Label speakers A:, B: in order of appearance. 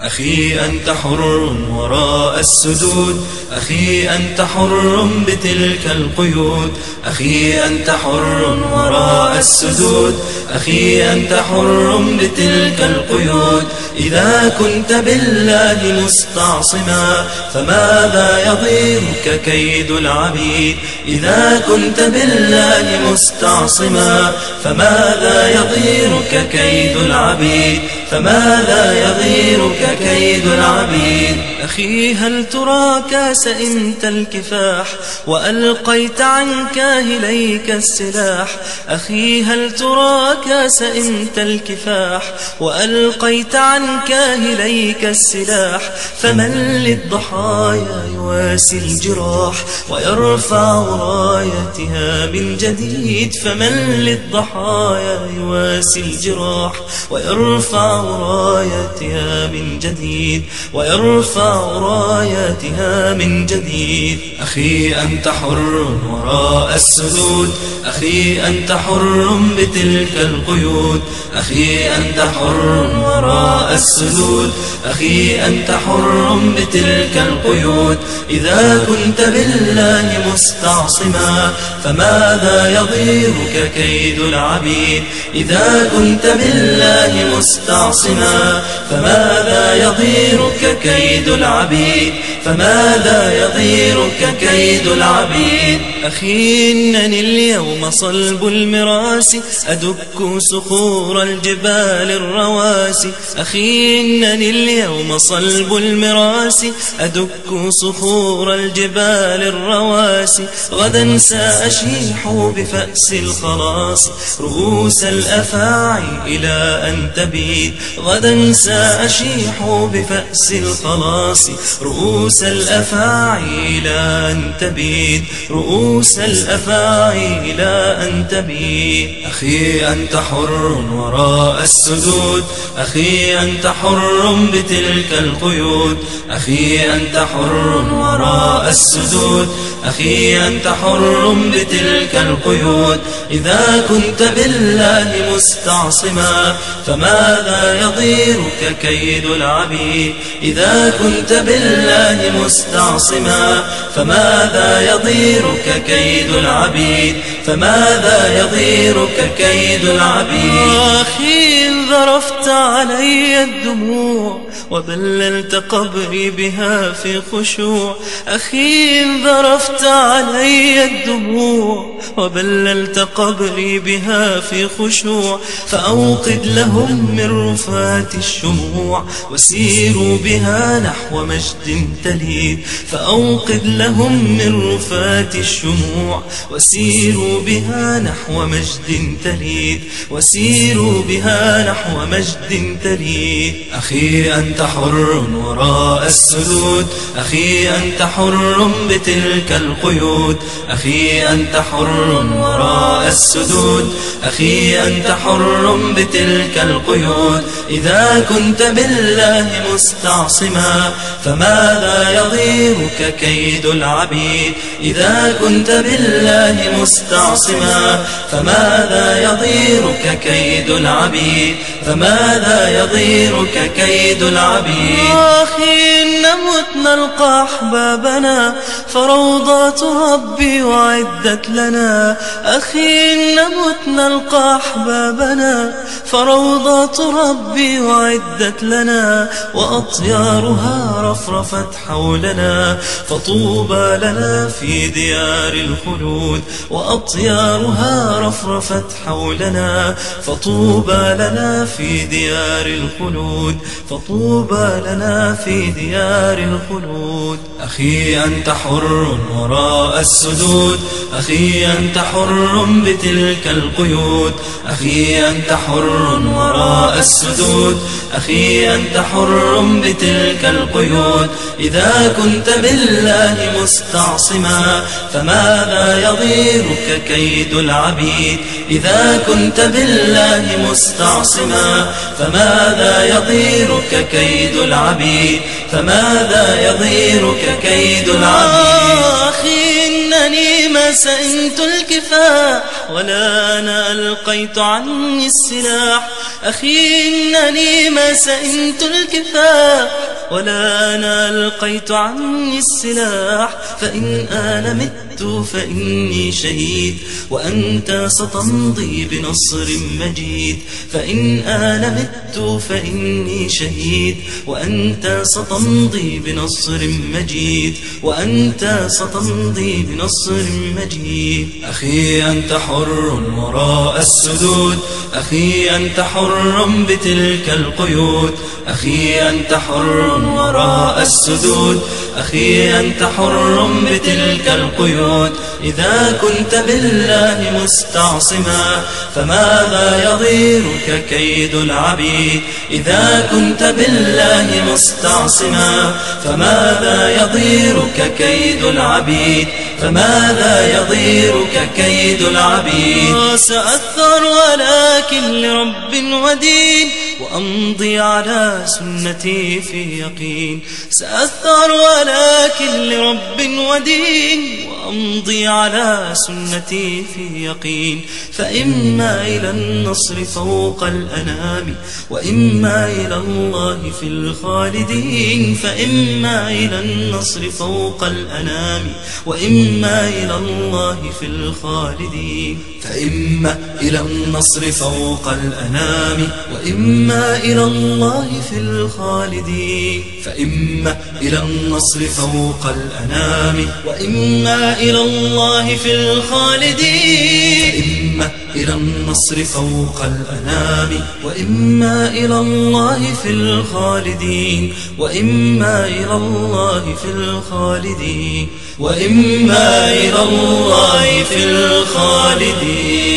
A: أخي أنت حر وراء السدود. أخي أنت حر بتلك القيود. أخي أنت حر وراء السدود. أخي أنت حر بتلك القيود. إذا كنت بالله مستعصما فماذا يضيرك كيد العبيد؟ إذا كنت بالله مستعصما فماذا يضيرك كيد العبيد؟ فماذا يضيرك كيد العبيد؟ أخي هل تراك سئمت الكفاح؟ وألقيت عن كاهليك السلاح؟ أخي هل تراك سئمت الكفاح؟ وألقيت عن كاهليك السلاح فمن للضحايا يواسي الجراح ويرفع رايتها من جديد فمن للضحايا يواسي الجراح ويرفع رايتها من جديد ويرفع رايتها من جديد. أخي أنت حر وراء السدود أخي أنت حر بتلك القيود أخي أنت حر وراء السدود أخي أنت حر بتلك القيود. إذا كنت بالله مستعصما فماذا يضيرك كيد العبيد؟ إذا كنت بالله مستعصما فماذا يضيرك كيد العبيد؟ فماذا يضيرك كيد العبيد؟ أخي إنني اليوم صلب المراس أدك صخور الجبال الرواسي. أخي إنني اليوم صلب المراس أدك صخور الجبال الرواسي. غدا سأشيح بفأس الخلاص رؤوس الأفاعي إلى أن تبيد. غدا سأشيح بفأس الخلاص رؤوس الأفاعي إلى أن تبيد. رؤوس الأفاعي إلى أن تبيد. أخي أنت حر وراء السدود أخي أنت حر بتلك القيود. أخي أنت حر وراء السدود. أخي أنت حر بتلك القيود. إذا كنت بالله مستعصما فماذا يضيرك كيد العبيد؟ إذا كنت بالله مستعصما فماذا يضيرك كيد العبيد؟ فماذا يضيرك كيد العبيد؟
B: أخي إن ذرفت علي الدموع وبللت قبري بها في خشوع. أخي ذرفت علي الدموع. وبللت قبري بها في خشوع فأوقد لهم من رفات الشموع وسيروا بها نحو مجد تليد فأوقد لهم من رفات الشموع وسيروا بها نحو مجد تليد وسيروا بها نحو مجد تليد.
A: أخي أنت حر وراء السدود أخي أنت حر بتلك القيود أخي أنت حر وراء السدود. أخي أنت حر بتلك القيود. إذا كنت بالله مستعصما فماذا يضيرك كيد العبيد؟ إذا كنت بالله مستعصما فماذا يضيرك كيد العبيد؟ فماذا يضيرك كيد العبيد؟
B: أخي إن متنا نلقى أحبابنا فروضات ربي وعدت لنا. أخي إن متنا نلقى أحبابنا فروضات ربي وعدت لنا وأطيارها رفرفت حولنا فطوبى لنا في ديار الخلود وأطيارها رفرفت حولنا فطوبى لنا في ديار الخلود فطوبى لنا في ديار الخلود.
A: أخي أنت حر وراء السدود أخي أنت حر بتلك القيود. أخي أنت حر وراء السدود. أخي أنت حر بتلك القيود. إذا كنت بالله مستعصما فماذا يضيرك كيد العبيد؟ إذا كنت بالله مستعصما فماذا يضيرك كيد العبيد؟ فماذا يضيرك كيد العبيد؟
B: سئمت الكفاح ولا أنا ألقيت عني السلاح. أخي إنني ما سئمت الكفاح. ولا أنا ألقيت عني السلاح. فإن أنا مت فإني شهيد. وأنت ستمضي بنصر مجيد. فإن أنا مت فإني شهيد. وأنت ستمضي بنصر مجيد. وأنت ستمضي بنصر مجيد.
A: أخي أنت حر وراء السدود. أخي أنت حر بتلك القيود. أخي أنت حر وراء السدود. أخي أنت حر بتلك القيود. إذا كنت بالله مستعصما فماذا يضيرك كيد العبيد؟ إذا كنت بالله مستعصما فماذا يضيرك كيد العبيد؟ فماذا يضيرك كيد العبيد؟
B: سأثر ولكن لرب ودين وأمضي على سنتي في يقين. سأثر ولكن لرب ودين وأمضي على سنتي في يقين. فإما إلى النصر فوق الأنام وإما إلى الله في الخالدين. فإما إلى النصر فوق الأنام وإما إلى الله في الخالدين.
A: فإما إلى النصر فوق الأنام
B: وإما إلى الله في الخالدين
A: فإما إلى النصر فوق الأنام
B: وإما إلى الله في الخالدين
A: فإما إلى النصر فوق الأنام
B: وإما إلى الله في الخالدين وإما إلى الله في الخالدين وإما إلى الله في الخالدين